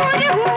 दूर हूँ।